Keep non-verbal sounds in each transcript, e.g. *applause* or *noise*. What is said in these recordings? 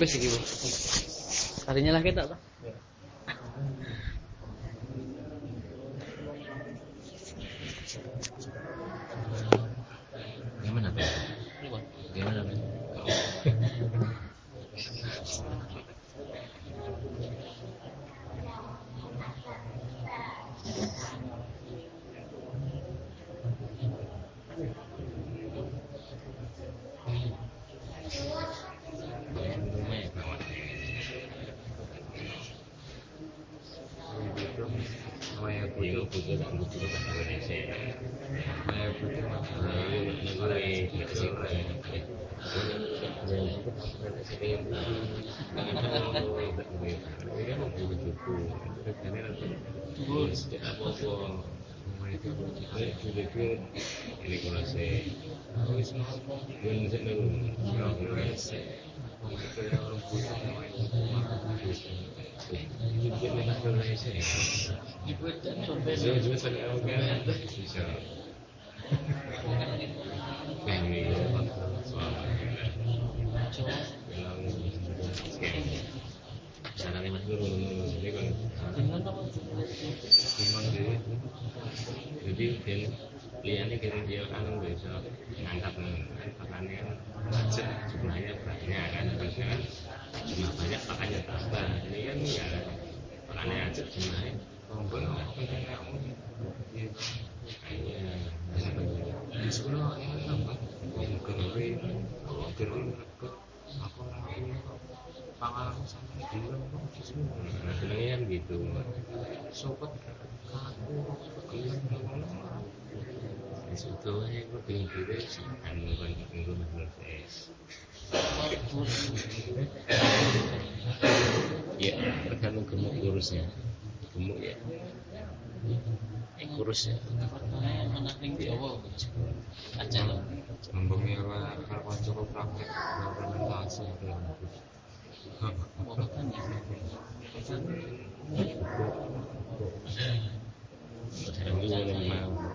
Wis iki, Bu. Harinya lah kita, Pak. Gimana Pak? Gimana Pak? Maya Putu Putu dan Putu dan Indonesia. Maya Putu negeri ini kalau saya harus yang saya tahu yang saya dia liane kira dia kan bisa ngangkat makanya budget jumlahnya banyak kan harusnya kan jumlah banyak makanya tambah. Ini kan ya makanya aja jumlahnya rombong penting kamu di sekolah ya tambah yang kering kering aku pengalaman sampai bilang nah bilangnya kan gitu sobat aku kalian itu aja gue pengen juga sih kan bukan minggu menurut ya tergantung gemuk kurusnya. Gemuk ya. Eh kurus ya. Anak ning Jawa aja loh ngomongnya kalau cukup praktek fermentasi mau makan ya Sekarang ini udah mau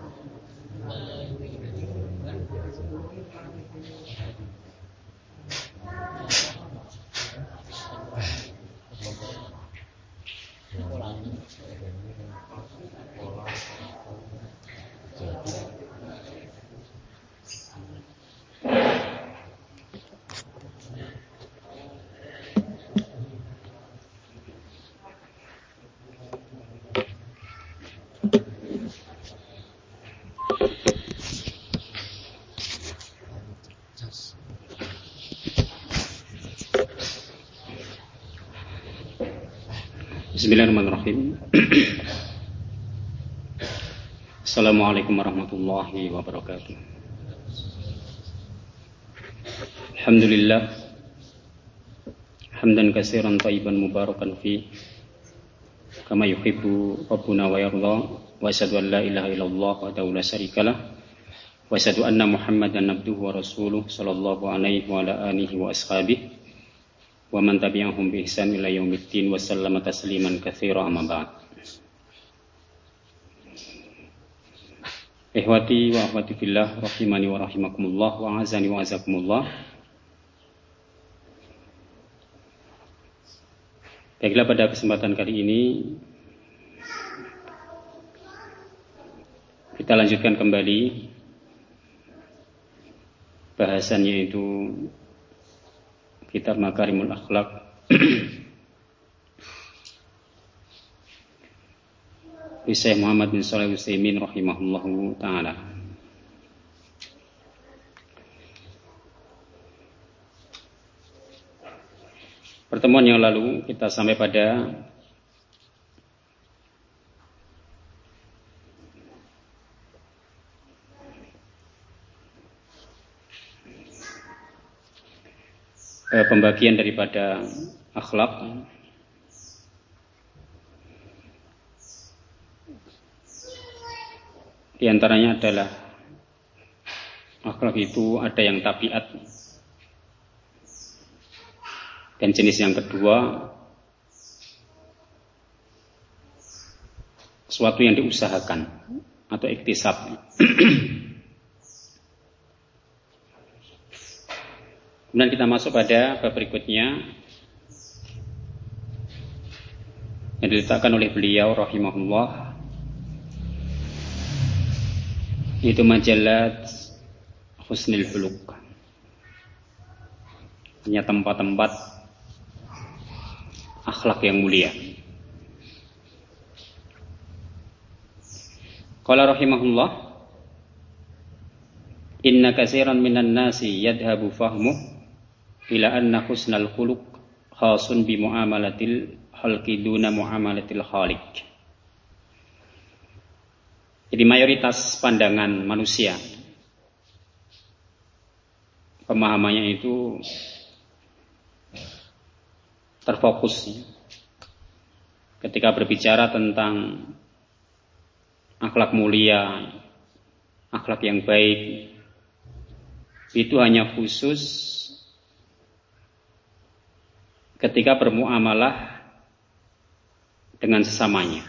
Bismillahirrahmanirrahim. *clears throat* Assalamualaikum warahmatullahi wabarakatuh. Alhamdulillah. Hamdan kasiran tayyiban mubarakan fi kama yuhibbu Rabbuna wa yarda wa asyhadu an la ilaha illallah wa la syarikalah wa asyhadu anna Muhammadan abduhu wa rasuluh sallallahu alaihi wa ala alihi wa ashabihi wa man tabi'ahum bi ihsan ila yaumiddin wa sallama tasliman katsira amma ba'd. Ihwati wa akhwati fillah rahimani wa rahimakumullah wa azani wa azakumullah. Baiklah pada kesempatan kali ini kita lanjutkan kembali bahasannya itu kitab Makarimul Akhlak Syekh Muhammad bin Shalih Utsaimin rahimahullahu taala. Pertemuan yang lalu kita sampai pada eh, pembagian daripada akhlak. Di antaranya adalah akhlak itu ada yang tabiat. Dan jenis yang kedua sesuatu yang diusahakan atau iktisab *clears throat* Kemudian kita masuk pada bab berikutnya. Yang diletakkan oleh beliau rahimahullah. Itu majalah Husnul Huluk punya tempat-tempat akhlak yang mulia. Qala rahimahullah Inna kasiran minan nasi yadhabu fahmu ila anna husnal khuluq khasun bi muamalatil khalqi duna muamalatil khaliq. Jadi mayoritas pandangan manusia pemahamannya itu terfokus ketika berbicara tentang akhlak mulia, akhlak yang baik, itu hanya khusus ketika bermuamalah dengan sesamanya.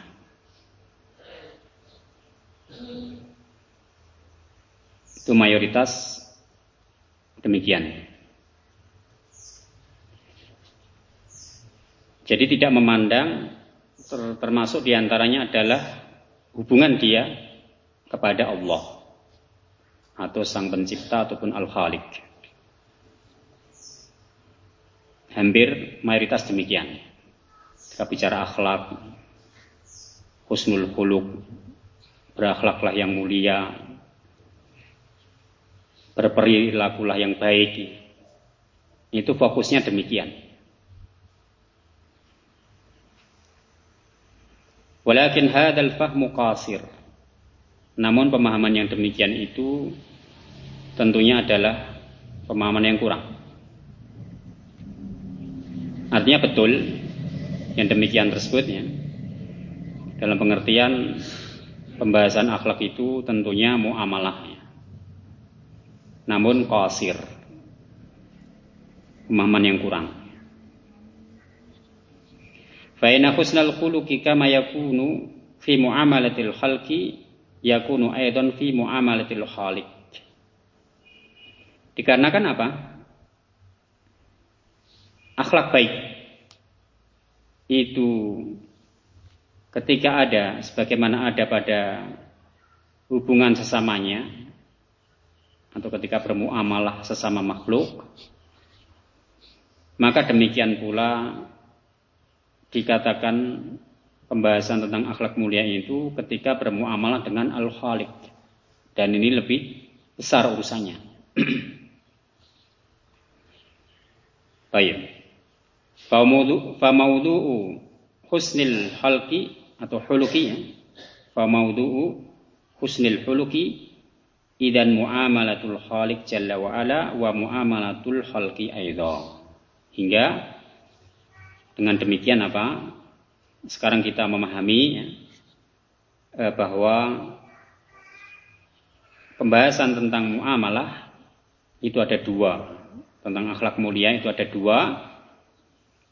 Itu mayoritas demikian. Jadi tidak memandang termasuk di antaranya adalah hubungan dia kepada Allah atau Sang Pencipta ataupun Al-Khaliq. Hampir mayoritas demikian. Kita bicara akhlak, husnul khuluq, berakhlaklah yang mulia, berperilakulah yang baik. Itu fokusnya demikian. Walakin hadal fahmu qasir. Namun pemahaman yang demikian itu tentunya adalah pemahaman yang kurang. Artinya betul yang demikian tersebut ya. Dalam pengertian pembahasan akhlak itu tentunya muamalahnya. Namun qasir. Pemahaman yang kurang. Fa inna husnal khuluqi kama yakunu fi muamalatil khalqi yakunu aidan fi muamalatil khaliq. Dikarenakan apa? Akhlak baik itu ketika ada sebagaimana ada pada hubungan sesamanya atau ketika bermuamalah sesama makhluk maka demikian pula dikatakan pembahasan tentang akhlak mulia itu ketika bermuamalah dengan al-khaliq. Dan ini lebih besar urusannya. *clears throat* Baik. Famaudu'u husnil halki atau huluki ya. Famaudu'u husnil huluki idan muamalatul khaliq jalla wa ala wa muamalatul khalqi aidha. Hingga dengan demikian apa? Sekarang kita memahami ya, eh, bahwa pembahasan tentang muamalah itu ada dua. Tentang akhlak mulia itu ada dua.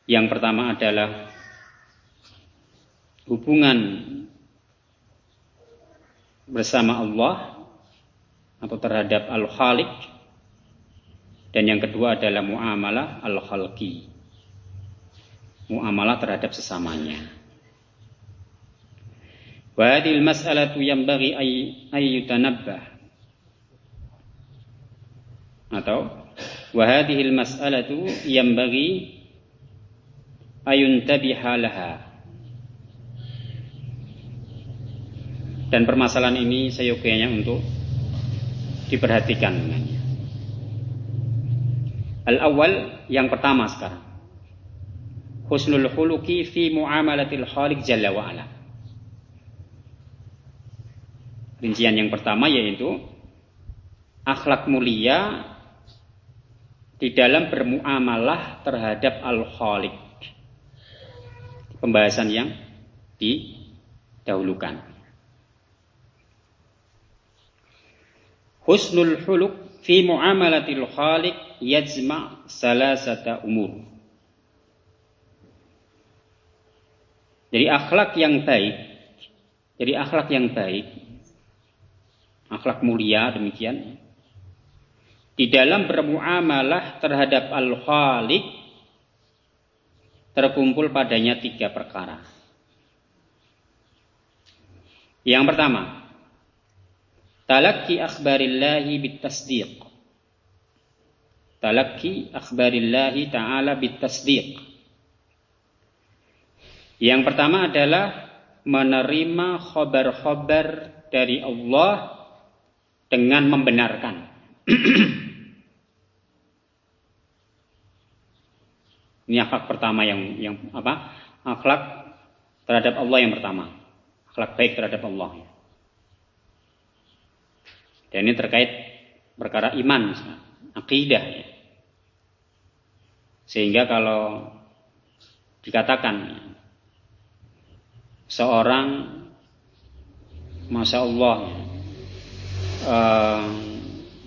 Yang pertama adalah hubungan bersama Allah atau terhadap Al-Khaliq dan yang kedua adalah muamalah al-khalqi muamalah terhadap sesamanya. Wa hadhihi al-mas'alatu yanbaghi ay yutanabbah. Atau wa hadhihi al-mas'alatu yanbaghi ayuntabiha laha. Dan permasalahan ini seyogyanya untuk diperhatikan dengannya. Al-awwal yang pertama sekarang husnul khuluqi fi muamalatil khaliq jalla wa ala. Rincian yang pertama yaitu akhlak mulia di dalam bermuamalah terhadap al-khaliq. Pembahasan yang didahulukan. Husnul khuluq fi muamalatil khaliq yajma' salasata umur. Jadi akhlak yang baik, jadi akhlak yang baik, akhlak mulia demikian. Di dalam bermuamalah terhadap al-khaliq terkumpul padanya tiga perkara. Yang pertama, talaki akhbarillahi bitasdiq. Talaki akhbarillahi ta'ala bitasdiq. Yang pertama adalah menerima khobar-khobar dari Allah dengan membenarkan. *clears throat* Ini akhlak pertama yang yang apa? Akhlak terhadap Allah yang pertama. Akhlak baik terhadap Allah. Dan ini terkait perkara iman, akidah. Ya. Sehingga kalau dikatakan seorang Masya Allah eh,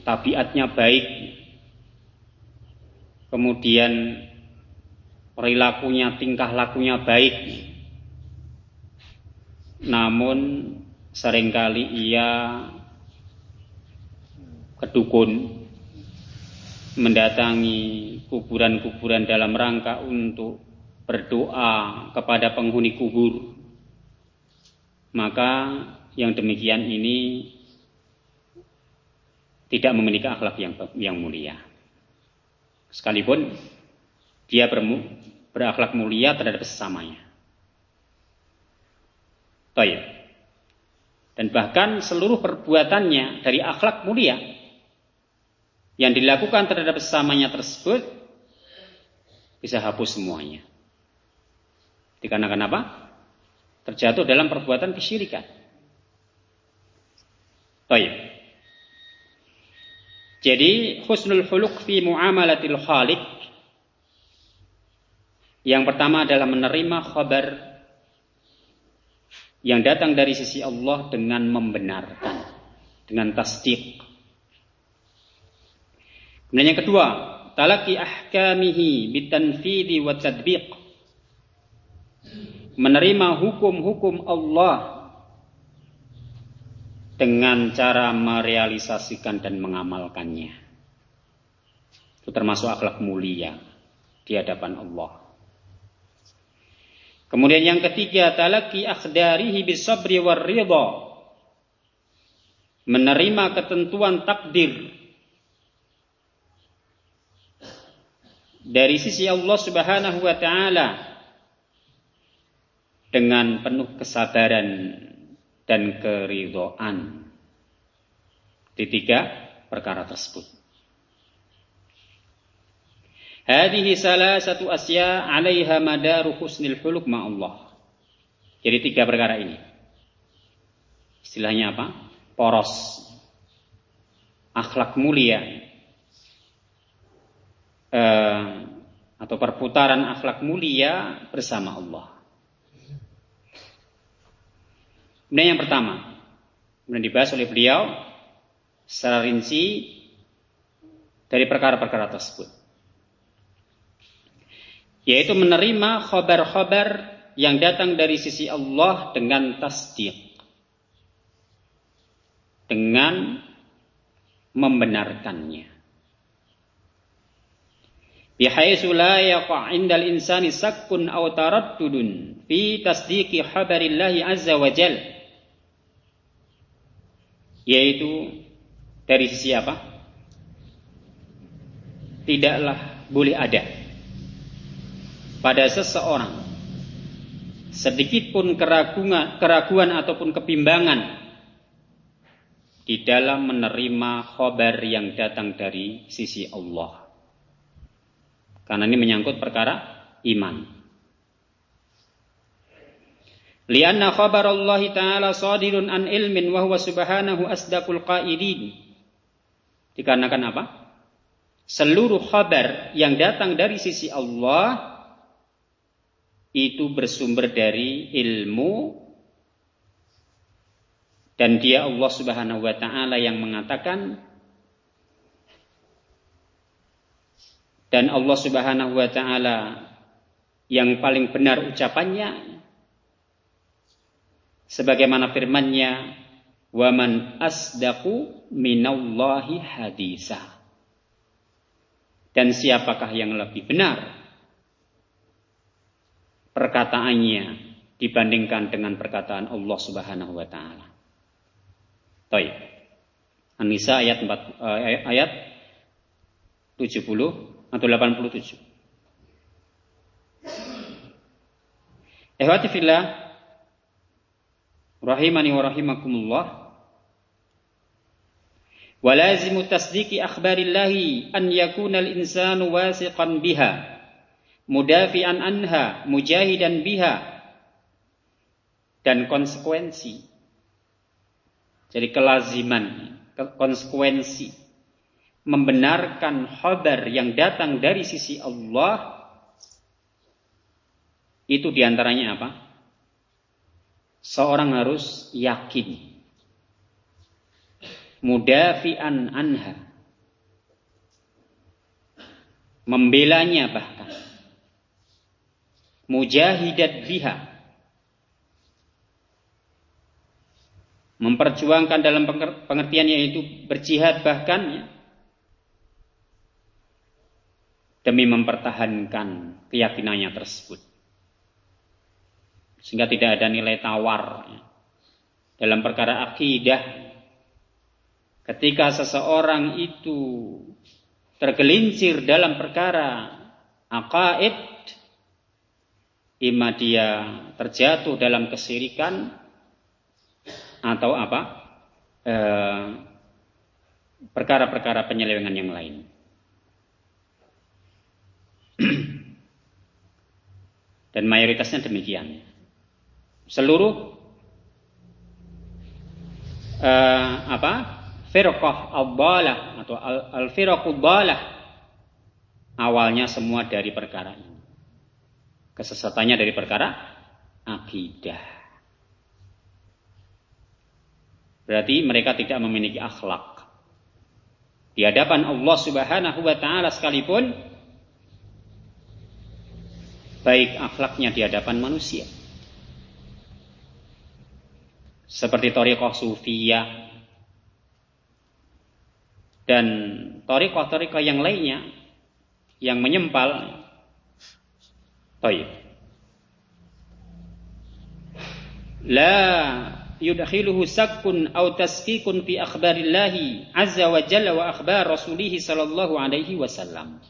tabiatnya baik kemudian perilakunya tingkah lakunya baik namun sering kali ia kedukun mendatangi kuburan-kuburan dalam rangka untuk berdoa kepada penghuni kubur maka yang demikian ini tidak memiliki akhlak yang yang mulia. Sekalipun dia bermu, berakhlak mulia terhadap sesamanya. Baik. Dan bahkan seluruh perbuatannya dari akhlak mulia yang dilakukan terhadap sesamanya tersebut bisa hapus semuanya. Dikarenakan apa? terjatuh dalam perbuatan kesyirikan. Baik. Jadi husnul huluk fi muamalatil khaliq yang pertama adalah menerima khabar yang datang dari sisi Allah dengan membenarkan, dengan tasdik. Kemudian yang kedua, talaki ahkamihi bitanfidi wa tadbiq menerima hukum-hukum Allah dengan cara merealisasikan dan mengamalkannya. Itu termasuk akhlak mulia di hadapan Allah. Kemudian yang ketiga, talaki akhdarihi bisabri war ridha. Menerima ketentuan takdir dari sisi Allah Subhanahu wa taala dengan penuh kesabaran dan keridhaan di tiga perkara tersebut. Hadhihi salah satu asya 'alaiha madaru husnil huluk Allah. Jadi tiga perkara ini. Istilahnya apa? Poros. Akhlak mulia. Eh, atau perputaran akhlak mulia bersama Allah. Kemudian yang pertama, kemudian dibahas oleh beliau secara rinci dari perkara-perkara tersebut. Yaitu menerima khobar-khobar yang datang dari sisi Allah dengan tasdik. Dengan membenarkannya. Bihaitsu la yaqa' 'indal insani sakkun aw taraddudun fi tasdiqi khabarillahi azza wa jalla yaitu dari sisi apa? Tidaklah boleh ada pada seseorang sedikit pun keraguan, keraguan ataupun kebimbangan di dalam menerima khobar yang datang dari sisi Allah. Karena ini menyangkut perkara iman. Lianna khabar Allah Ta'ala sadirun an ilmin wa huwa subhanahu asdaqul qaidin. Dikarenakan apa? Seluruh khabar yang datang dari sisi Allah itu bersumber dari ilmu dan dia Allah Subhanahu wa taala yang mengatakan dan Allah Subhanahu wa taala yang paling benar ucapannya sebagaimana firman-Nya wa man asdaqu minallahi hadisa dan siapakah yang lebih benar perkataannya dibandingkan dengan perkataan Allah Subhanahu wa taala. Baik. An-Nisa ayat 4 eh, ayat 70 atau 87. Ehwati fillah rahimani wa rahimakumullah ولازم تصديق أخبار الله أن يكون الإنسان واثقا بها mudafi'an anha, mujahidan biha, dan konsekuensi. Jadi kelaziman, konsekuensi. Membenarkan khabar yang datang dari sisi Allah, itu di antaranya apa? Seorang harus yakin. Mudafi'an anha. Membelanya bahkan mujahidat biha memperjuangkan dalam pengertiannya yaitu berjihad bahkan ya, demi mempertahankan keyakinannya tersebut sehingga tidak ada nilai tawar ya. dalam perkara akidah Ketika seseorang itu tergelincir dalam perkara akaid, ima dia terjatuh dalam kesirikan atau apa eh, perkara-perkara penyelewengan yang lain. *clears throat* Dan mayoritasnya demikian. Seluruh uh, apa firqah al atau al-firaqud awalnya semua dari perkara ini. Kesesatannya dari perkara akidah. Berarti mereka tidak memiliki akhlak. Di hadapan Allah Subhanahu wa taala sekalipun baik akhlaknya di hadapan manusia. Seperti Toriqah Sufiyah dan torikoh-torikoh yang lainnya yang menyempal Taib. La yudkhiluhu sakkun aw taskikun fi akhbarillahi azza wa jalla wa akhbar rasulih sallallahu alaihi wasallam.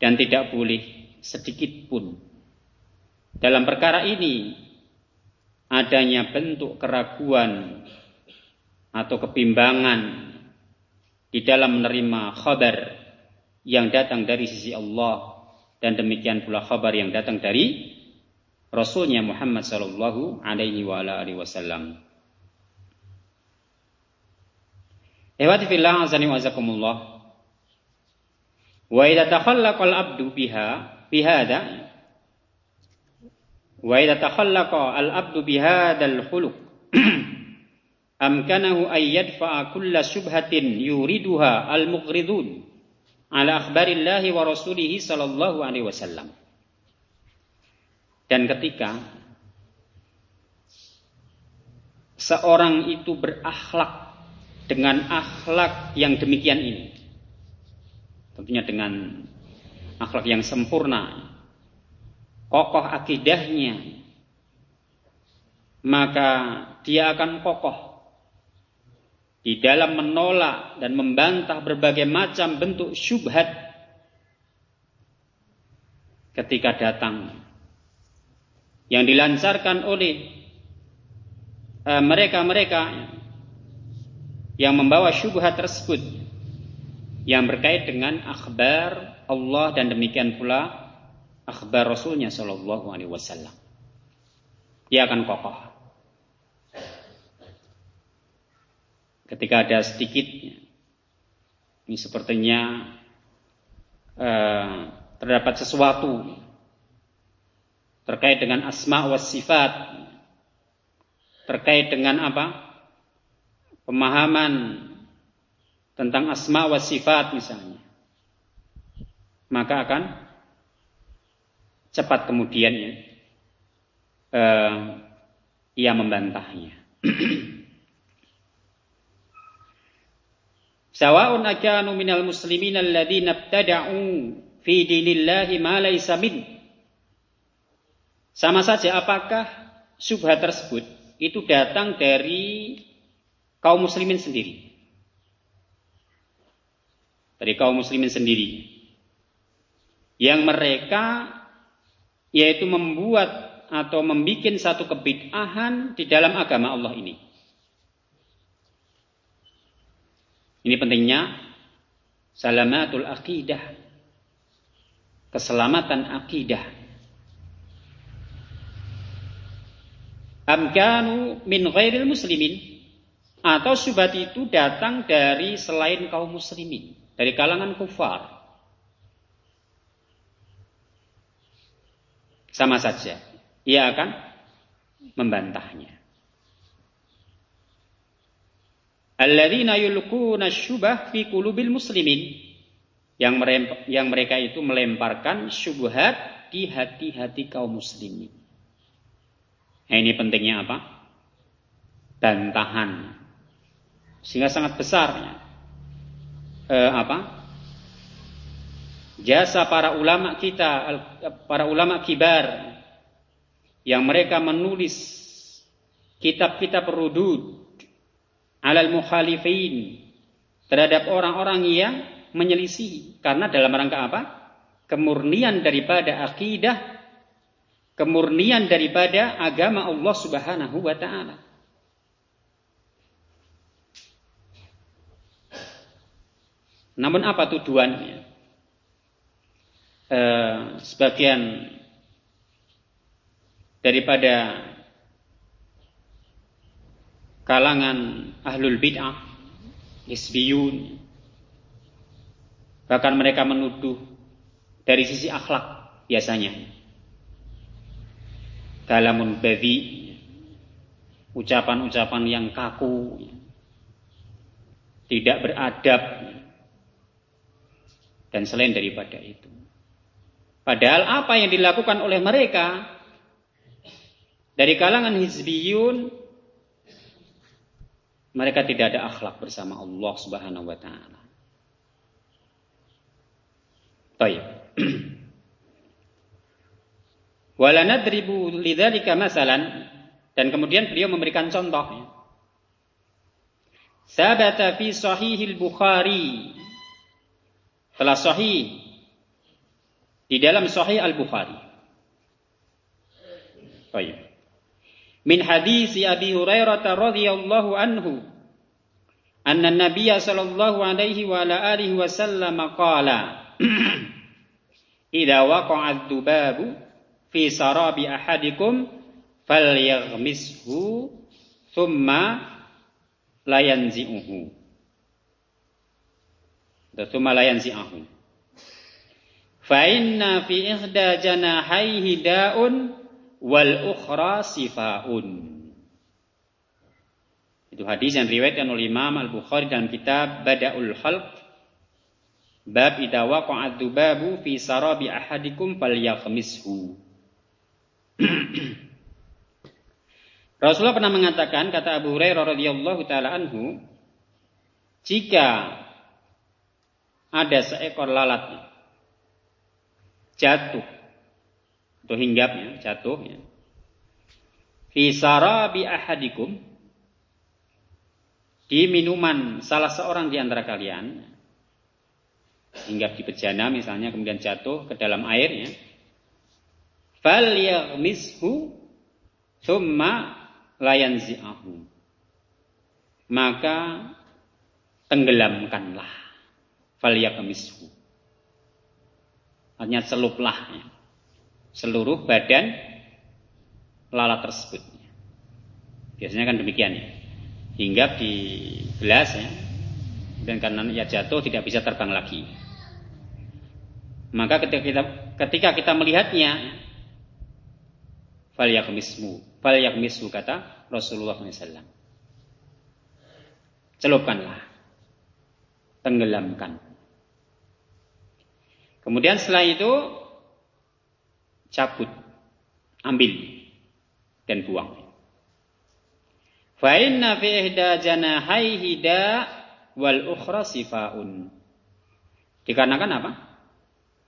Dan tidak boleh sedikit pun dalam perkara ini adanya bentuk keraguan atau kebimbangan di dalam menerima khabar yang datang dari sisi Allah dan demikian pula khabar yang datang dari Rasulnya Muhammad sallallahu alaihi wasallam. Ehwati fillah azani wa azakumullah. Wa idza takhallaqa al-abdu biha bihada wa idza takhallaqa al-abdu bihadal khuluq amkanahu ay yadfa'a kulla syubhatin yuriduha al-mughridun ala akhbarillahi wa rasulihi sallallahu alaihi wasallam. Dan ketika seorang itu berakhlak dengan akhlak yang demikian ini, tentunya dengan akhlak yang sempurna, kokoh akidahnya, maka dia akan kokoh di dalam menolak dan membantah berbagai macam bentuk syubhat ketika datang yang dilancarkan oleh eh, mereka-mereka yang membawa syubhat tersebut yang berkait dengan akhbar Allah dan demikian pula akhbar Rasulnya Shallallahu Alaihi Wasallam. Dia akan kokoh. Ketika ada sedikit ini sepertinya eh, terdapat sesuatu terkait dengan asma wa sifat terkait dengan apa? Pemahaman tentang asma wa sifat misalnya. Maka akan cepat kemudian ya, eh, ia membantahnya *clears throat* Sawa'un akanu minal muslimin alladhina ibtada'u fi dinillahi ma laysa min. Sama saja apakah syubhat tersebut itu datang dari kaum muslimin sendiri. Dari kaum muslimin sendiri. Yang mereka yaitu membuat atau membuat satu kebid'ahan di dalam agama Allah ini. Ini pentingnya salamatul akidah. Keselamatan akidah. Amkanu min ghairil muslimin. Atau syubhat itu datang dari selain kaum muslimin. Dari kalangan kufar. Sama saja. Ia akan membantahnya. Alladzina yulquna syubah fi qulubil muslimin. Yang yang mereka itu melemparkan syubhat di hati-hati kaum muslimin. Nah, ini pentingnya apa? Bantahan. Sehingga sangat besar eh, apa? Jasa para ulama kita, para ulama kibar yang mereka menulis kitab-kitab rudud alal mukhalifin terhadap orang-orang yang menyelisih karena dalam rangka apa? Kemurnian daripada akidah, kemurnian daripada agama Allah Subhanahu wa taala. Namun apa tujuannya? Eh, sebagian daripada kalangan ahlul bid'ah, isbiyun, bahkan mereka menuduh dari sisi akhlak biasanya. Kalamun babi, ucapan-ucapan yang kaku, tidak beradab, dan selain daripada itu. Padahal apa yang dilakukan oleh mereka dari kalangan hizbiyun mereka tidak ada akhlak bersama Allah Subhanahu wa taala. Baik. *clears throat* Wala nadribu lidzalika masalan dan kemudian beliau memberikan contoh. Sabata fi sahihil Bukhari telah sahih di dalam sahih Al-Bukhari. Baik min hadis Abi Hurairah radhiyallahu anhu anna Nabiy sallallahu alaihi wa ala alihi wasallam qala idza waqa'a ad-dubabu fi sarabi ahadikum falyaghmishu thumma la yanzi'uhu thumma la yanzi'uhu fa inna fi ihda janahaihi da'un wal ukhra sifaun. Itu hadis yang riwayatkan oleh Imam Al-Bukhari dalam kitab Bada'ul Khalq bab idza waqa'a dzubabu fi sarabi ahadikum falyakhmishu. *clears throat* Rasulullah pernah mengatakan kata Abu Hurairah radhiyallahu taala anhu jika ada seekor lalat jatuh atau hinggapnya jatuh ya. Fi sarabi ahadikum. Di minuman salah seorang di antara kalian. Hinggap di bejana misalnya kemudian jatuh ke dalam airnya. Fal yaghmishu thumma layanzi'ahu. Maka tenggelamkanlah. Fal yaghmishu. Artinya celuplah ya seluruh badan lalat tersebut. Biasanya kan demikian ya. Hingga di gelas ya. Dan karena ia jatuh tidak bisa terbang lagi. Maka ketika kita ketika kita melihatnya fal yakmismu, fal yakmismu kata Rasulullah SAW. Celupkanlah. Tenggelamkan. Kemudian setelah itu cabut, ambil dan buang. Fa inna fi ihda janahaihi da wal ukhra sifaun. Dikarenakan apa?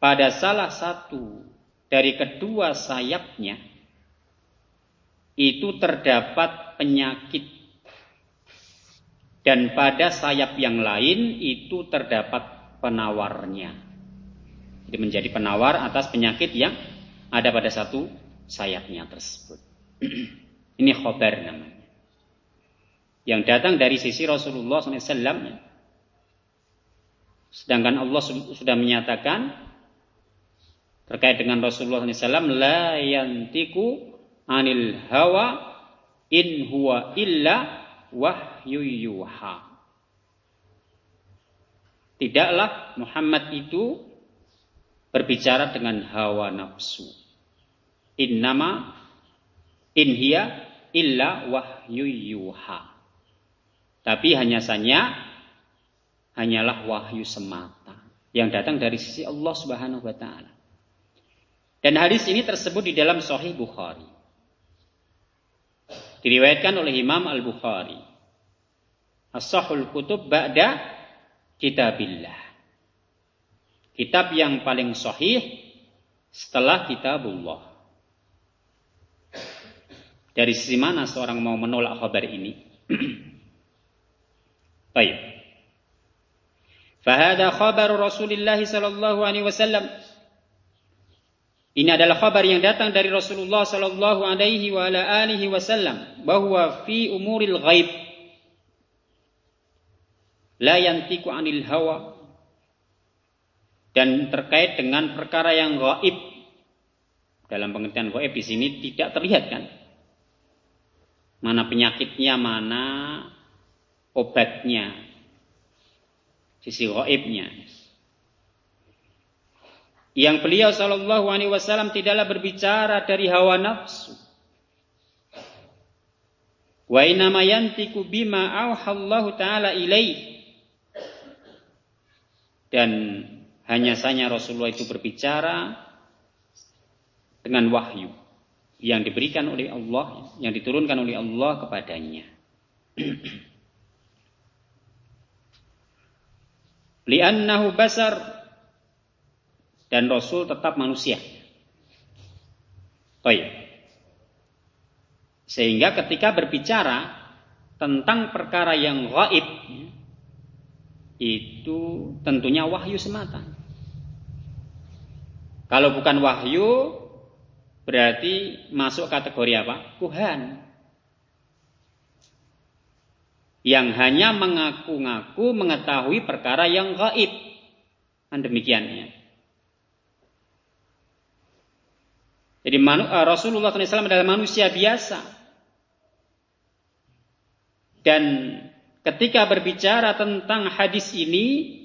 Pada salah satu dari kedua sayapnya itu terdapat penyakit dan pada sayap yang lain itu terdapat penawarnya. Jadi menjadi penawar atas penyakit yang ada pada satu sayapnya tersebut. *clears throat* Ini khobar namanya. Yang datang dari sisi Rasulullah SAW. Sedangkan Allah sudah menyatakan terkait dengan Rasulullah SAW, la yantiku anil hawa in huwa illa wahyu yuha. Tidaklah Muhammad itu berbicara dengan hawa nafsu. In hiya illa wahyu yuha. Tapi hanya saja hanyalah wahyu semata yang datang dari sisi Allah Subhanahu wa taala. Dan hadis ini tersebut di dalam Sahih Bukhari. Diriwayatkan oleh Imam Al-Bukhari. As-Sahul Kutub ba'da kitabillah. Kitab yang paling sahih setelah kitabullah. Dari sisi mana seorang mau menolak kabar ini? *clears throat* Baik. Fahada khabar Rasulullah sallallahu alaihi wasallam. Ini adalah kabar yang datang dari Rasulullah sallallahu alaihi wa ala alihi wasallam bahwa fi umuril ghaib la yantiku anil hawa dan terkait dengan perkara yang gaib dalam pengertian gaib di sini tidak terlihat kan? Mana penyakitnya mana obatnya. Sisi gaibnya yang beliau sallallahu alaihi wasallam tidaklah berbicara dari hawa nafsu. Wa inama yantiku bima auhallahu taala ilaih dan hanya saja Rasulullah itu berbicara dengan wahyu yang diberikan oleh Allah, yang diturunkan oleh Allah kepadanya. *clears throat* Li'annahu basar dan Rasul tetap manusia. Baik. Sehingga ketika berbicara tentang perkara yang gaib itu tentunya wahyu semata. Kalau bukan wahyu, berarti masuk kategori apa? Kuhan. Yang hanya mengaku-ngaku mengetahui perkara yang gaib. Dan demikiannya. Jadi eh, Rasulullah SAW adalah manusia biasa. Dan ketika berbicara tentang hadis ini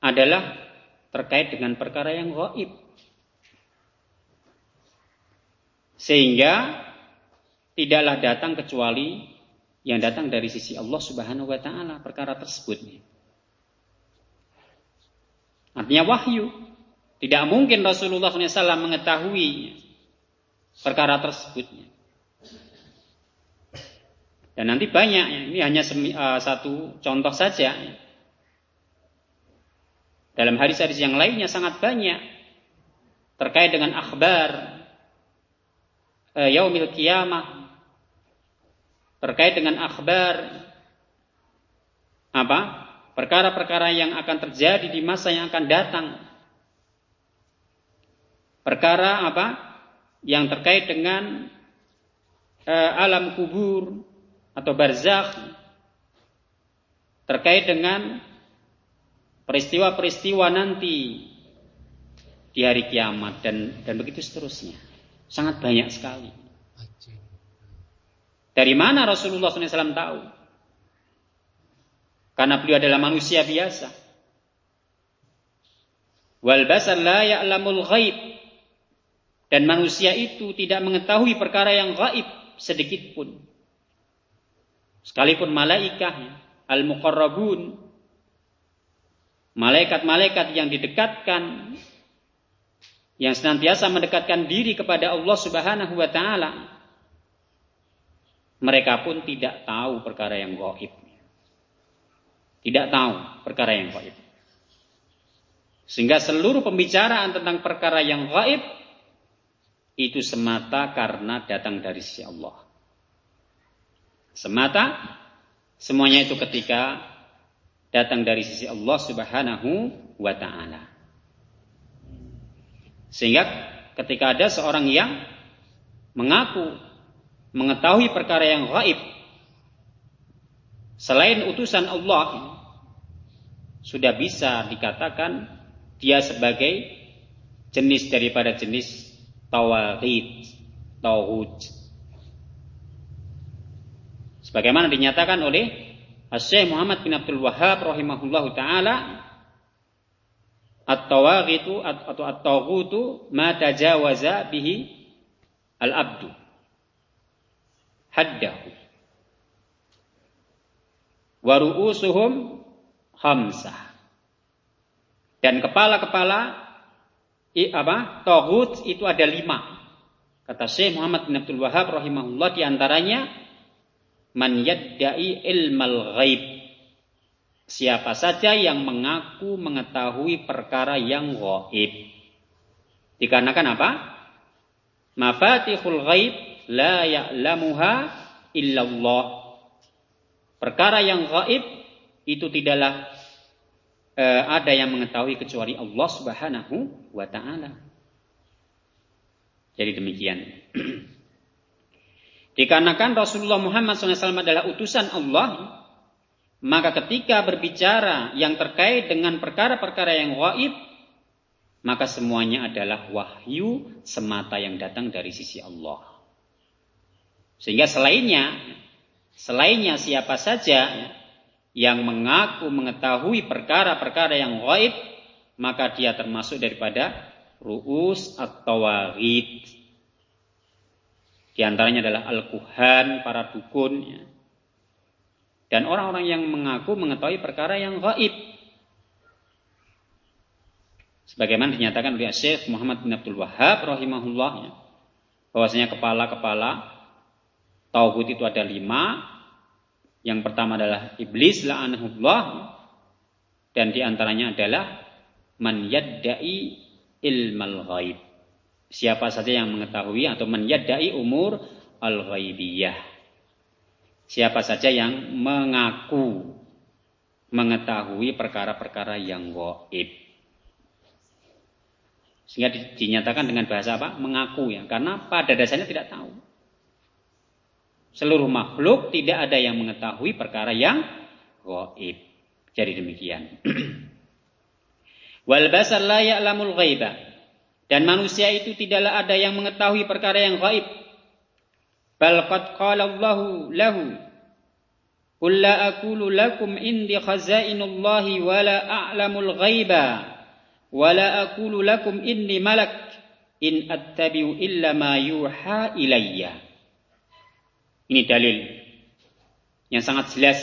adalah terkait dengan perkara yang gaib. Sehingga tidaklah datang kecuali yang datang dari sisi Allah Subhanahu wa taala perkara tersebut. Artinya wahyu. Tidak mungkin Rasulullah SAW mengetahui perkara tersebut. Dan nanti banyak, ini hanya eh, satu contoh saja. Dalam hadis-hadis yang lainnya sangat banyak terkait dengan akhbar uh, yaumil kiamah terkait dengan akhbar apa? Perkara-perkara yang akan terjadi di masa yang akan datang. Perkara apa? Yang terkait dengan uh, alam kubur atau barzakh terkait dengan peristiwa-peristiwa nanti di hari kiamat dan dan begitu seterusnya. Sangat banyak sekali. Dari mana Rasulullah SAW tahu? Karena beliau adalah manusia biasa. Wal basar la ya'lamul ghaib. Dan manusia itu tidak mengetahui perkara yang gaib sedikit pun. Sekalipun malaikah al-muqarrabun malaikat-malaikat yang didekatkan yang senantiasa mendekatkan diri kepada Allah Subhanahu wa taala mereka pun tidak tahu perkara yang gaib. Tidak tahu perkara yang gaib. Sehingga seluruh pembicaraan tentang perkara yang gaib itu semata karena datang dari sisi Allah. Semata semuanya itu ketika datang dari sisi Allah Subhanahu wa taala. Sehingga ketika ada seorang yang mengaku mengetahui perkara yang gaib selain utusan Allah sudah bisa dikatakan dia sebagai jenis daripada jenis tawagid, tauhid. Sebagaimana dinyatakan oleh Syekh Muhammad bin Abdul Wahab rahimahullahu taala At-tawaghitu atau at-taghutu ma tajawaza bihi al-abdu haddahu wa ru'usuhum khamsah dan kepala-kepala apa taghut itu ada lima. Kata Syekh Muhammad bin Abdul Wahab rahimahullah di antaranya man yaddai ilmal ghaib Siapa saja yang mengaku mengetahui perkara yang gaib. Dikarenakan apa? Mafatihul ghaib la ya'lamuha illallah. Perkara yang gaib itu tidaklah uh, ada yang mengetahui kecuali Allah Subhanahu wa taala. Jadi demikian. *clears throat* Dikarenakan Rasulullah Muhammad SAW adalah utusan Allah, maka ketika berbicara yang terkait dengan perkara-perkara yang gaib, maka semuanya adalah wahyu semata yang datang dari sisi Allah. Sehingga selainnya, selainnya siapa saja yang mengaku mengetahui perkara-perkara yang gaib, maka dia termasuk daripada ru'us atau warid. Di antaranya adalah al-kuhan, para dukun, ya dan orang-orang yang mengaku mengetahui perkara yang gaib. Sebagaimana dinyatakan oleh Syekh Muhammad bin Abdul Wahab rahimahullah ya, bahwasanya kepala-kepala tauhid itu ada lima. Yang pertama adalah iblis la'anahullah dan di antaranya adalah man yaddai ilmal ghaib. Siapa saja yang mengetahui atau man yaddai umur al-ghaibiyah Siapa saja yang mengaku mengetahui perkara-perkara yang goib. Sehingga dinyatakan dengan bahasa apa? Mengaku ya. Karena pada dasarnya tidak tahu. Seluruh makhluk tidak ada yang mengetahui perkara yang goib. Jadi demikian. *clears throat* Wal basar la ya'lamul ghaiba. Dan manusia itu tidaklah ada yang mengetahui perkara yang gaib. Bal qad qala Allah lahu Qul la aqulu lakum indi khazainullahi wa la a'lamul ghaiba wa la aqulu lakum inni malak in attabi'u illa ma yuha ilayya. Ini dalil yang sangat jelas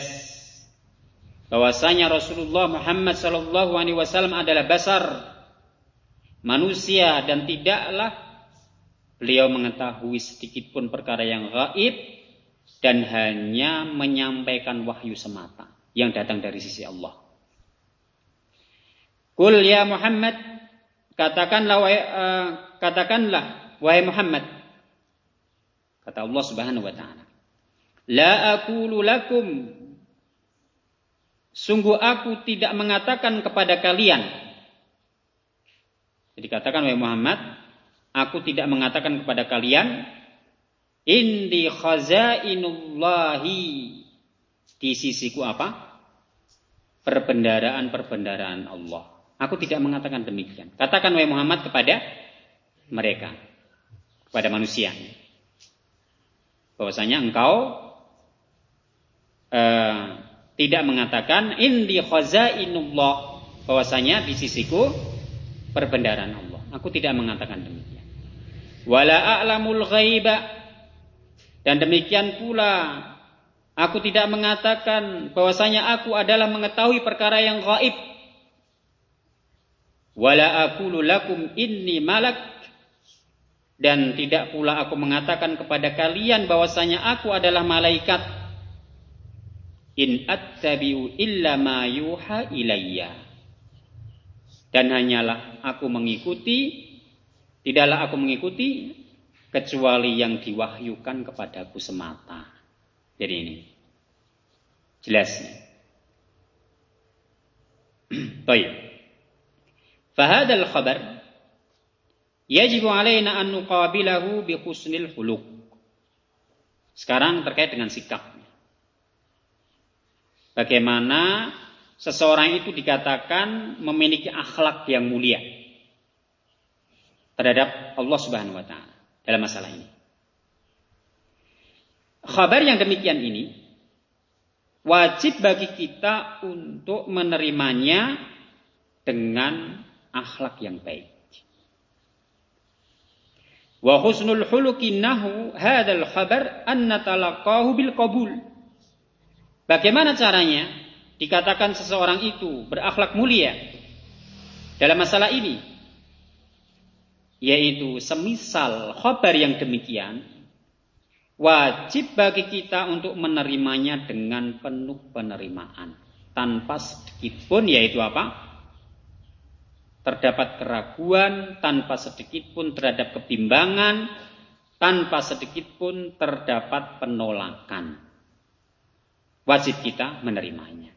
bahwasanya Rasulullah Muhammad sallallahu alaihi wasallam adalah basar manusia dan tidaklah Beliau mengetahui sedikit pun perkara yang gaib dan hanya menyampaikan wahyu semata yang datang dari sisi Allah. Kul ya Muhammad, katakanlah wahai, uh, katakanlah wahai Muhammad. Kata Allah Subhanahu wa taala. La aqulu lakum Sungguh aku tidak mengatakan kepada kalian. Jadi katakan wahai Muhammad, Aku tidak mengatakan kepada kalian Indi khazainullahi di sisiku apa? Perbendaraan-perbendaraan Allah. Aku tidak mengatakan demikian. Katakan wahai Muhammad kepada mereka, kepada manusia, bahwasanya engkau uh, tidak mengatakan indi khazainullah, bahwasanya di sisiku perbendaraan Allah. Aku tidak mengatakan demikian. Wala a'lamul ghaiba. Dan demikian pula aku tidak mengatakan bahwasanya aku adalah mengetahui perkara yang gaib wala aqulu lakum inni malak. Dan tidak pula aku mengatakan kepada kalian bahwasanya aku adalah malaikat. In attabi'u illa ma yuha ilayya dan hanyalah aku mengikuti Tidaklah aku mengikuti kecuali yang diwahyukan kepadaku semata. Jadi ini jelas. *clears throat* Baik. Fahadal khabar yajibu alaina an nuqabilahu bi husnil khuluq. Sekarang terkait dengan sikap. Bagaimana seseorang itu dikatakan memiliki akhlak yang mulia terhadap Allah Subhanahu wa taala dalam masalah ini. Kabar yang demikian ini wajib bagi kita untuk menerimanya dengan akhlak yang baik. Wa husnul hulukinnahu hadal khabar anna talaqahu bil qabul. Bagaimana caranya dikatakan seseorang itu berakhlak mulia dalam masalah ini? yaitu semisal khobar yang demikian wajib bagi kita untuk menerimanya dengan penuh penerimaan tanpa sedikit pun yaitu apa terdapat keraguan tanpa sedikit pun terhadap kebimbangan tanpa sedikit pun terdapat penolakan wajib kita menerimanya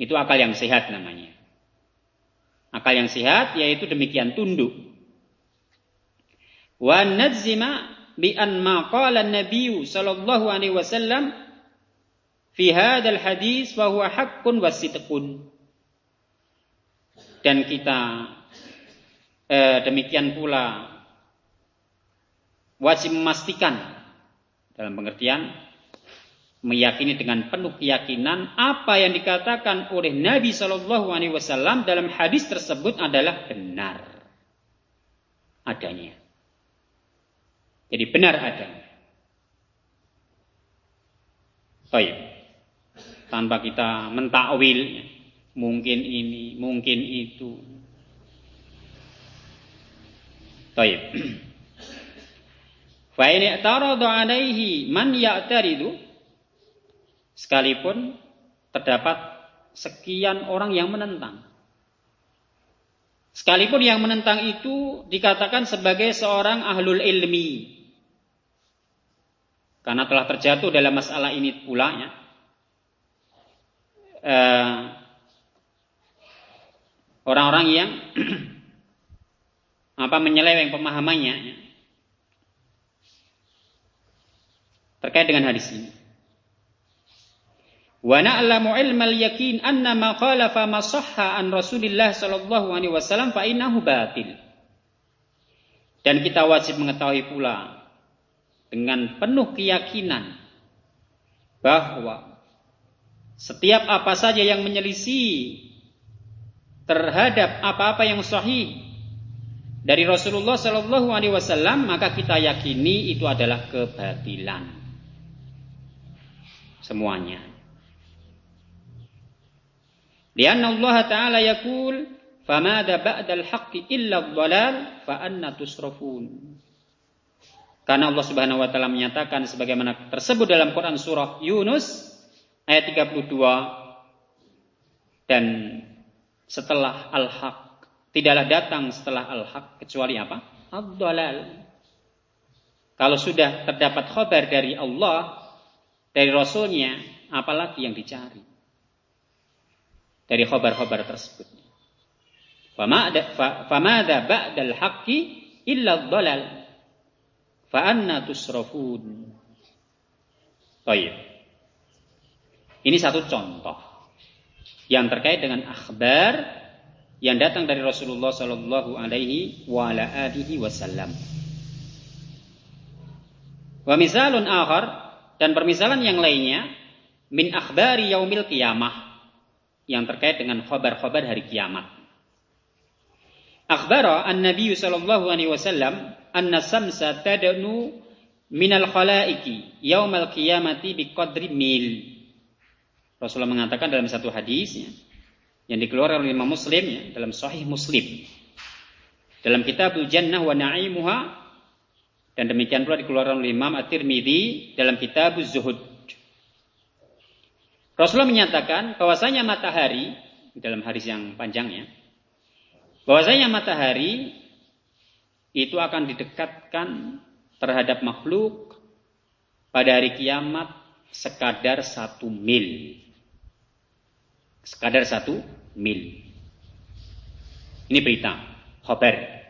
itu akal yang sehat namanya Akal yang sehat yaitu demikian tunduk. Wa nadzima bi an ma qala an-nabiy sallallahu alaihi wasallam fi hadzal hadis wa huwa haqqun wa Dan kita eh, demikian pula wajib memastikan dalam pengertian meyakini dengan penuh keyakinan apa yang dikatakan oleh Nabi Shallallahu Alaihi Wasallam dalam hadis tersebut adalah benar adanya. Jadi benar adanya. Baik. Tanpa kita mentakwil mungkin ini, mungkin itu. Baik. *clears throat* Fa in alaihi man ya'taridu Sekalipun terdapat sekian orang yang menentang. Sekalipun yang menentang itu dikatakan sebagai seorang ahlul ilmi. Karena telah terjatuh dalam masalah ini pula ya. Eh, orang-orang yang *clears throat* apa menyeleweng pemahamannya ya, terkait dengan hadis ini. Wa na'lamu ilmal yakin anna ma khalafa ma sahha an Rasulillah sallallahu alaihi wasallam fa innahu batil. Dan kita wajib mengetahui pula dengan penuh keyakinan bahwa setiap apa saja yang menyelisih terhadap apa-apa yang sahih dari Rasulullah Shallallahu Alaihi Wasallam maka kita yakini itu adalah kebatilan semuanya. Lianna Allah Ta'ala yakul, famada ba'dal haqqi illa dhalal fa anna tusrafun. Karena Allah Subhanahu wa taala menyatakan sebagaimana tersebut dalam Quran surah Yunus ayat 32 dan setelah al-haq tidaklah datang setelah al-haq kecuali apa? Ad-dhalal. Kalau sudah terdapat khabar dari Allah dari Rasulnya, apalagi yang dicari? Dari khabar-khabar tersebut. Famada ba'dal haqqi illa dhalal. Fa anna tusrafun. Baik. Ini satu contoh yang terkait dengan akhbar yang datang dari Rasulullah Shallallahu Alaihi wa ala alihi Wasallam. Wa misalun akhar dan permisalan yang lainnya min akhbari yaumil qiyamah yang terkait dengan khabar-khabar hari kiamat. Akhbara an-nabiy sallallahu alaihi wasallam anna samsa tadnu minal khalaiki yaumal qiyamati biqadri mil. Rasulullah mengatakan dalam satu hadis ya, yang dikeluarkan oleh Imam Muslim ya, dalam Sahih Muslim. Dalam Kitabul Jannah wa Na'imuha dan demikian pula dikeluarkan oleh Imam At-Tirmidzi dalam Kitabuz Zuhud. Rasulullah menyatakan bahwasanya matahari dalam hadis yang panjangnya bahwasanya matahari itu akan didekatkan terhadap makhluk pada hari kiamat sekadar satu mil. Sekadar satu mil. Ini berita, khabar.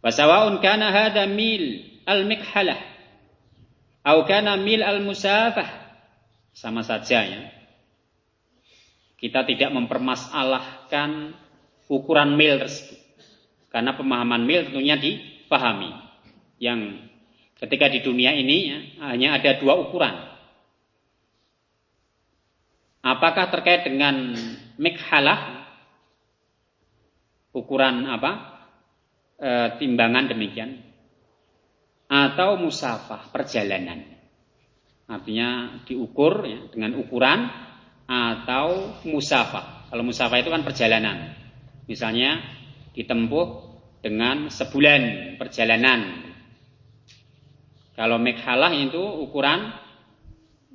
Wasawaun kana hada mil al-mikhalah atau kana mil al-musafah. Sama saja ya. Kita tidak mempermasalahkan ukuran mil tersebut. Karena pemahaman mil tentunya dipahami. Yang ketika di dunia ini ya, hanya ada dua ukuran. Apakah terkait dengan mikhalah ukuran apa e, timbangan demikian atau musafah perjalanan artinya diukur ya, dengan ukuran atau musafah kalau musafah itu kan perjalanan misalnya ditempuh dengan sebulan perjalanan kalau mekhalah itu ukuran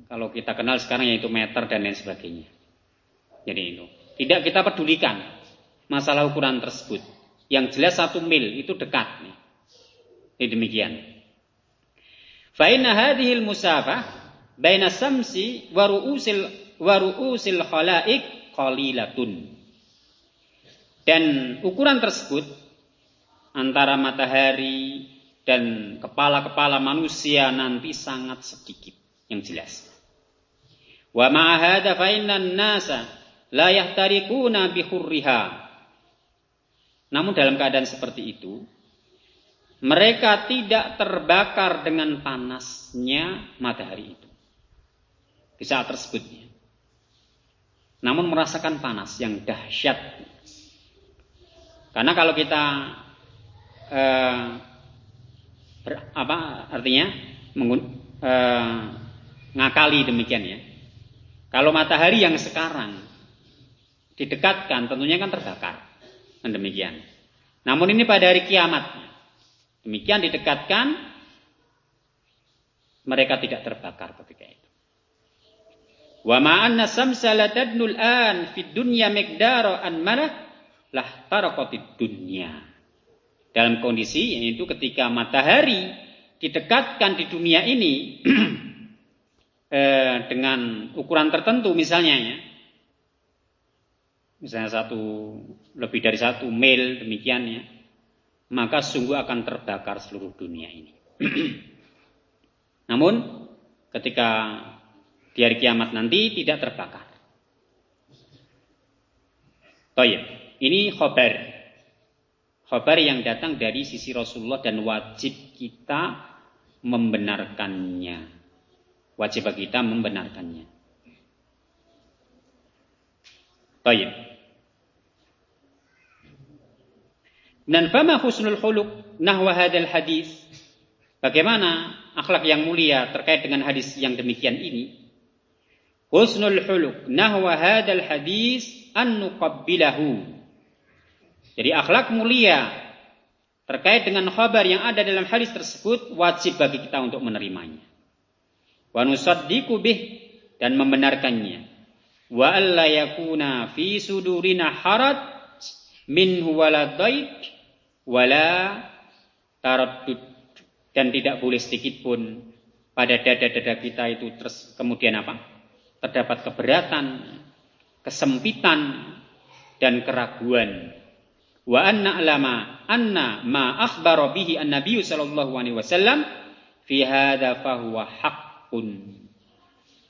kalau kita kenal sekarang yaitu meter dan lain sebagainya jadi itu tidak kita pedulikan masalah ukuran tersebut. Yang jelas satu mil itu dekat. Ini demikian. Fa'inna hadhil musafah baina samsi wa ru'usil wa ru'usil khalaik qalilatun. Dan ukuran tersebut antara matahari dan kepala-kepala manusia nanti sangat sedikit yang jelas. Wa ma'a hadha fa nasa la yahtarikuna bi hurriha namun dalam keadaan seperti itu, mereka tidak terbakar dengan panasnya matahari itu. Di saat tersebut. Namun merasakan panas yang dahsyat. Karena kalau kita eh, ber, apa artinya mengun, eh, ngakali demikian ya. Kalau matahari yang sekarang didekatkan tentunya kan terbakar. Dan demikian. Namun ini pada hari kiamat. Demikian didekatkan mereka tidak terbakar ketika itu. Wa ma'anna samsa la tadnul an fid dunya miqdara an malah lah tarakatid dunya. Dalam kondisi yaitu ketika matahari didekatkan di dunia ini *clears throat* eh, dengan ukuran tertentu misalnya ya, misalnya satu lebih dari satu mil demikian ya, maka sungguh akan terbakar seluruh dunia ini. *clears throat* Namun ketika di hari kiamat nanti tidak terbakar. Toyib, ini khobar. Khobar yang datang dari sisi Rasulullah dan wajib kita membenarkannya. Wajib bagi kita membenarkannya. Toyib. Dan fama husnul khuluq nahwa hadal hadis. Bagaimana akhlak yang mulia terkait dengan hadis yang demikian ini? Husnul khuluq nahwa hadal hadis an nuqabbilahu. Jadi akhlak mulia terkait dengan khabar yang ada dalam hadis tersebut wajib bagi kita untuk menerimanya. Wa nusaddiqu bih dan membenarkannya. Wa alla yakuna fi sudurina haraj minhu waladaik wala taraddud dan tidak boleh sedikit pun pada dada-dada kita itu terus kemudian apa? Terdapat keberatan, kesempitan dan keraguan. Wa anna alama anna ma akhbara bihi an-nabiy sallallahu alaihi wasallam fi hadza fahuwa haqqun.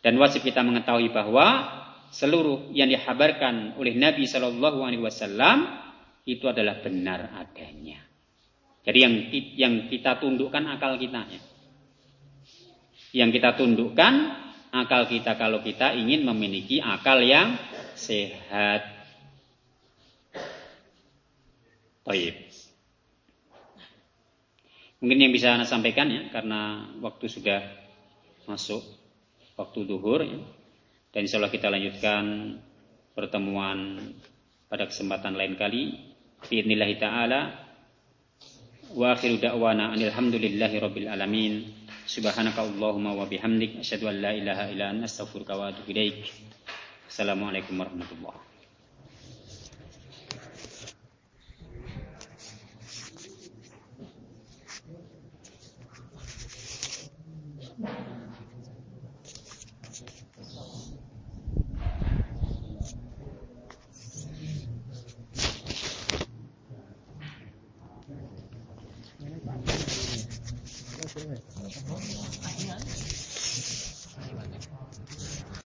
Dan wajib kita mengetahui bahwa seluruh yang dihabarkan oleh Nabi sallallahu alaihi wasallam itu adalah benar adanya. Jadi yang yang kita tundukkan akal kita ya. Yang kita tundukkan akal kita kalau kita ingin memiliki akal yang sehat. Baik. Mungkin yang bisa Anda sampaikan ya, karena waktu sudah masuk waktu duhur ya. Dan insya Allah kita lanjutkan pertemuan pada kesempatan lain kali Bismillah taala wa akhiru da'wana alhamdulillahi rabbil alamin subhanaka allahumma wa bihamdik asyhadu an la ilaha illa anta astaghfiruka wa atubu ilaik. Assalamualaikum warahmatullahi